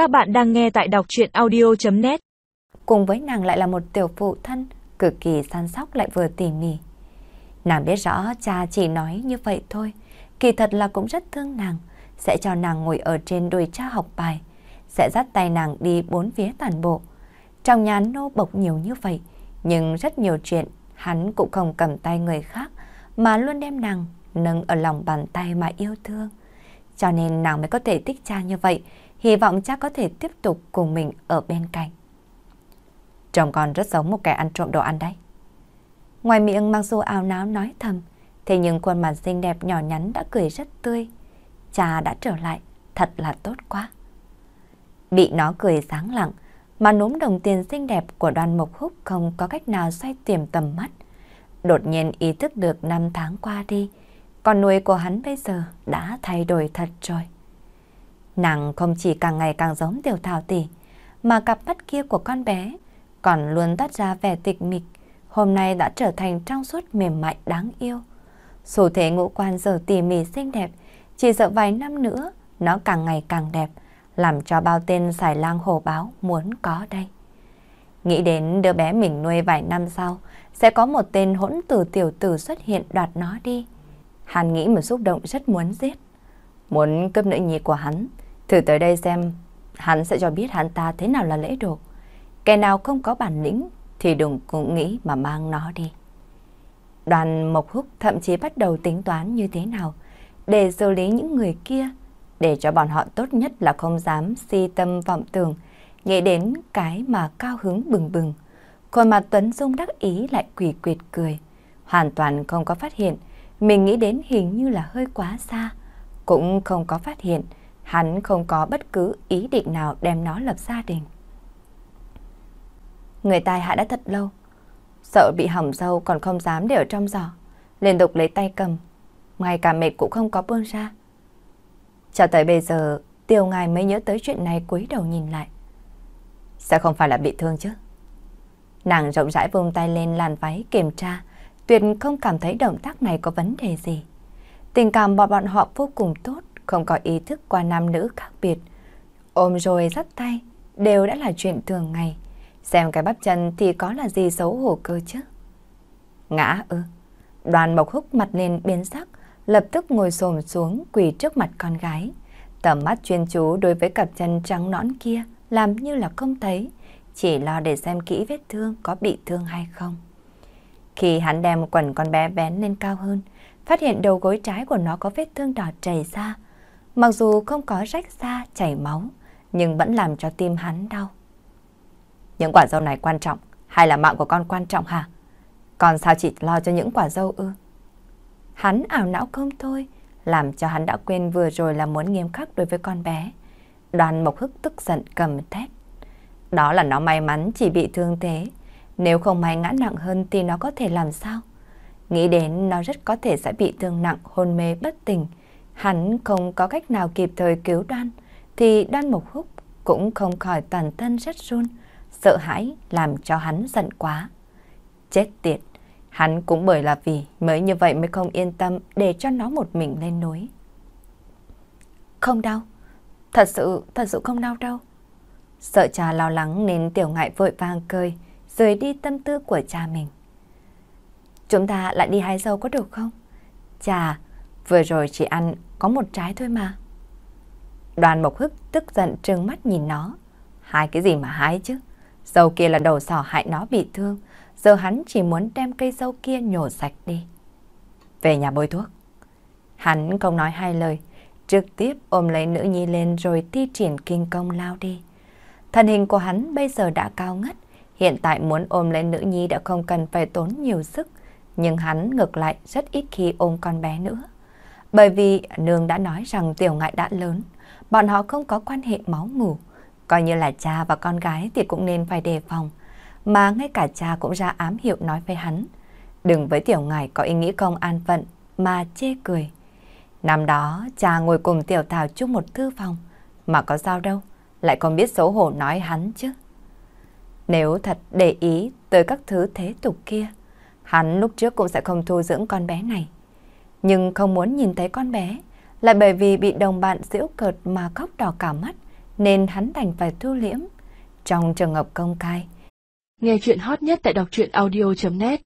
Các bạn đang nghe tại đọc chuyện audio.net Cùng với nàng lại là một tiểu phụ thân, cực kỳ săn sóc lại vừa tỉ mỉ. Nàng biết rõ cha chỉ nói như vậy thôi, kỳ thật là cũng rất thương nàng, sẽ cho nàng ngồi ở trên đùi cha học bài, sẽ dắt tay nàng đi bốn phía toàn bộ. Trong nhà nô bộc nhiều như vậy, nhưng rất nhiều chuyện hắn cũng không cầm tay người khác, mà luôn đem nàng nâng ở lòng bàn tay mà yêu thương. Cho nên nàng mới có thể thích cha như vậy, hy vọng cha có thể tiếp tục cùng mình ở bên cạnh. Chồng con rất giống một kẻ ăn trộm đồ ăn đấy. Ngoài miệng mặc dù ao náo nói thầm, thế nhưng khuôn mặt xinh đẹp nhỏ nhắn đã cười rất tươi. Cha đã trở lại, thật là tốt quá. Bị nó cười sáng lặng, mà núm đồng tiền xinh đẹp của đoàn mộc húc không có cách nào xoay tiềm tầm mắt. Đột nhiên ý thức được năm tháng qua đi, con nuôi của hắn bây giờ đã thay đổi thật rồi. Nàng không chỉ càng ngày càng giống tiểu thảo tỷ, mà cặp mắt kia của con bé còn luôn tắt ra vẻ tịch mịch, hôm nay đã trở thành trong suốt mềm mại đáng yêu. sổ thế ngũ quan giờ tỉ mỉ xinh đẹp, chỉ sợ vài năm nữa nó càng ngày càng đẹp, làm cho bao tên xài lang hồ báo muốn có đây. Nghĩ đến đứa bé mình nuôi vài năm sau, sẽ có một tên hỗn tử tiểu tử xuất hiện đoạt nó đi. Hàn nghĩ một xúc động rất muốn giết. Muốn cướp nữ nhi của hắn, thử tới đây xem hắn sẽ cho biết hắn ta thế nào là lễ độ. Kẻ nào không có bản lĩnh thì đừng cũng nghĩ mà mang nó đi. Đoàn Mộc Húc thậm chí bắt đầu tính toán như thế nào để xử lý những người kia, để cho bọn họ tốt nhất là không dám si tâm vọng tưởng, nghĩ đến cái mà cao hứng bừng bừng. Khuôn mặt Tuấn Dung đắc ý lại quỷ quyệt cười, hoàn toàn không có phát hiện mình nghĩ đến hình như là hơi quá xa, cũng không có phát hiện hắn không có bất cứ ý định nào đem nó lập gia đình. Người tai hại đã thật lâu, sợ bị hỏng dâu còn không dám để ở trong giỏ, liên tục lấy tay cầm, ngay cả mệt cũng không có buông ra. Cho tới bây giờ, tiêu ngài mới nhớ tới chuyện này cúi đầu nhìn lại. Sẽ không phải là bị thương chứ? Nàng rộng rãi vung tay lên làn váy kiểm tra, tuyệt không cảm thấy động tác này có vấn đề gì. Tình cảm bọn bọn họ vô cùng tốt, không có ý thức qua nam nữ khác biệt. Ôm rồi dắt tay, đều đã là chuyện thường ngày. Xem cái bắp chân thì có là gì xấu hổ cơ chứ. Ngã ư. Đoàn mộc húc mặt lên biến sắc, lập tức ngồi xổm xuống quỳ trước mặt con gái. Tầm mắt chuyên chú đối với cặp chân trắng nõn kia làm như là không thấy, chỉ lo để xem kỹ vết thương có bị thương hay không. Khi hắn đem quần con bé bén lên cao hơn, phát hiện đầu gối trái của nó có vết thương đỏ chảy ra. Mặc dù không có rách da, chảy máu, nhưng vẫn làm cho tim hắn đau. Những quả dâu này quan trọng, hay là mạng của con quan trọng hả? Còn sao chỉ lo cho những quả dâu ư? Hắn ảo não không thôi, làm cho hắn đã quên vừa rồi là muốn nghiêm khắc đối với con bé. Đoàn Mộc Hức tức giận cầm thét. Đó là nó may mắn chỉ bị thương thế, nếu không may ngã nặng hơn thì nó có thể làm sao? Nghĩ đến nó rất có thể sẽ bị thương nặng, hôn mê bất tỉnh. Hắn không có cách nào kịp thời cứu đoan, thì đoan mộc húc cũng không khỏi toàn thân rất run, sợ hãi làm cho hắn giận quá. Chết tiệt, hắn cũng bởi là vì mới như vậy mới không yên tâm để cho nó một mình lên núi. Không đau, thật sự, thật sự không đau đâu. Sợ cha lo lắng nên tiểu ngại vội vàng cười, rời đi tâm tư của cha mình. Chúng ta lại đi hái dâu có được không? Chà, vừa rồi chỉ ăn có một trái thôi mà. Đoàn Mộc Hức tức giận trừng mắt nhìn nó. Hai cái gì mà hái chứ? Dâu kia là đầu sỏ hại nó bị thương. Giờ hắn chỉ muốn đem cây dâu kia nhổ sạch đi. Về nhà bôi thuốc. Hắn không nói hai lời. Trực tiếp ôm lấy nữ nhi lên rồi thi triển kinh công lao đi. Thân hình của hắn bây giờ đã cao ngất. Hiện tại muốn ôm lấy nữ nhi đã không cần phải tốn nhiều sức, nhưng hắn ngược lại rất ít khi ôm con bé nữa. Bởi vì nương đã nói rằng tiểu ngại đã lớn, bọn họ không có quan hệ máu mủ. Coi như là cha và con gái thì cũng nên phải đề phòng. Mà ngay cả cha cũng ra ám hiệu nói với hắn. Đừng với tiểu ngài có ý nghĩ không an phận mà chê cười. Năm đó cha ngồi cùng tiểu thảo chung một thư phòng. Mà có sao đâu, lại còn biết xấu hổ nói hắn chứ. Nếu thật để ý tới các thứ thế tục kia, hắn lúc trước cũng sẽ không thu dưỡng con bé này. Nhưng không muốn nhìn thấy con bé, lại bởi vì bị đồng bạn giễu cợt mà khóc đỏ cả mắt, nên hắn đành phải thu liễm. Trong trường hợp công khai, Nghe chuyện hot nhất tại đọc truyện audio.net